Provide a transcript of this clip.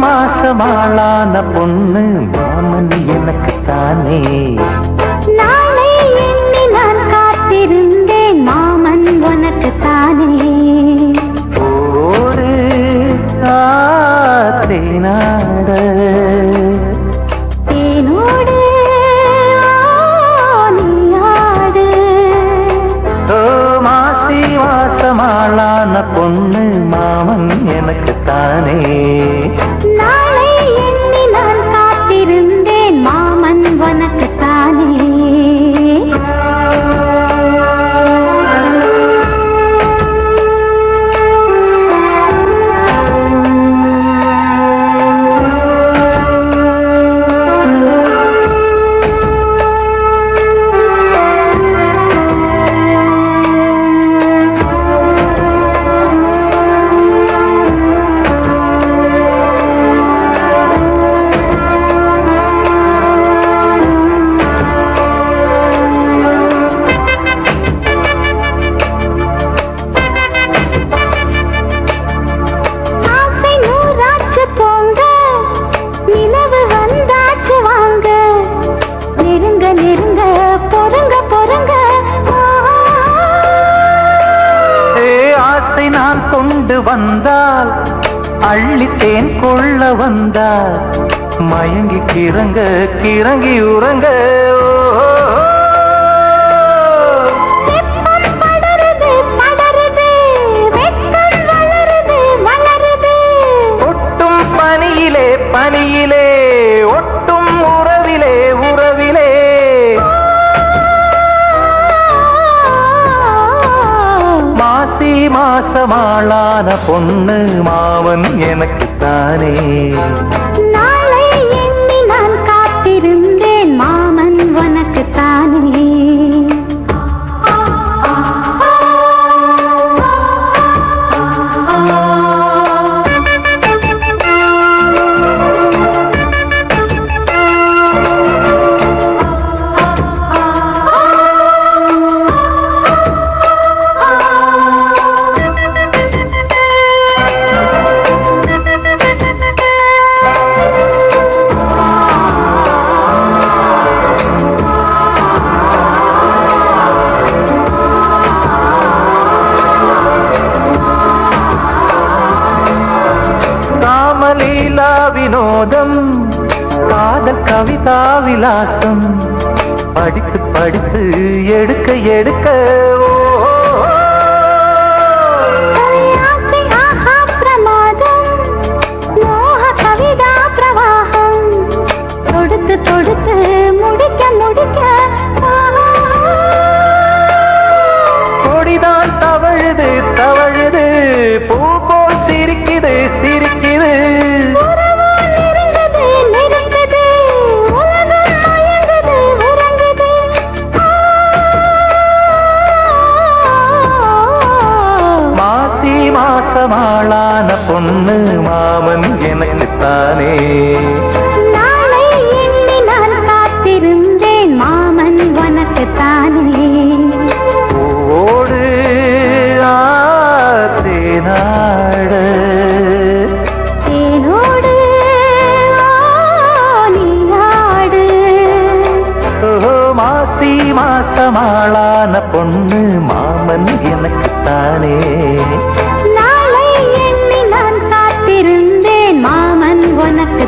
மாசமாளான பொண்ணு மாமன் எனக்கு தானே நாளை எண்ணி நான் காத்திருந்தேன் மாமன் உனக்கு தானே ஓடு ஆத்தே மாசமாளான பொண்ணு மாமன் எனக்கு தானே. வந்தால் அள்ளித்தேன் கொள்ள வந்தால் மயங்கி கிறங்க கிறங்கி உறங்க ஒட்டும் பனியிலே பனியிலே ஒட்டும் உறவிலே உறவிலே. பாசமாளான பொண்ணு மாவன் எனக்கு தானே. கவிதா விலாசம். படித்து படித்து எடுக்க எடுக்க தொடுத்து முடிக்க முடிக்க கொடிதான் தவழுது தவழுது பூ போல் சிரிக்குது சிரிக்குது மாசமாளான பொண்ணு மாமன் எனக்கு தானே நாளை எண்ணி நான் காத்திருந்தேன் மாமன் உனக்கு தானே ஓடு நாட. தேனோடு நீயாடு மாசி மாசமாளான பொண்ணு மாமன் எனக்கு தானே நடக்க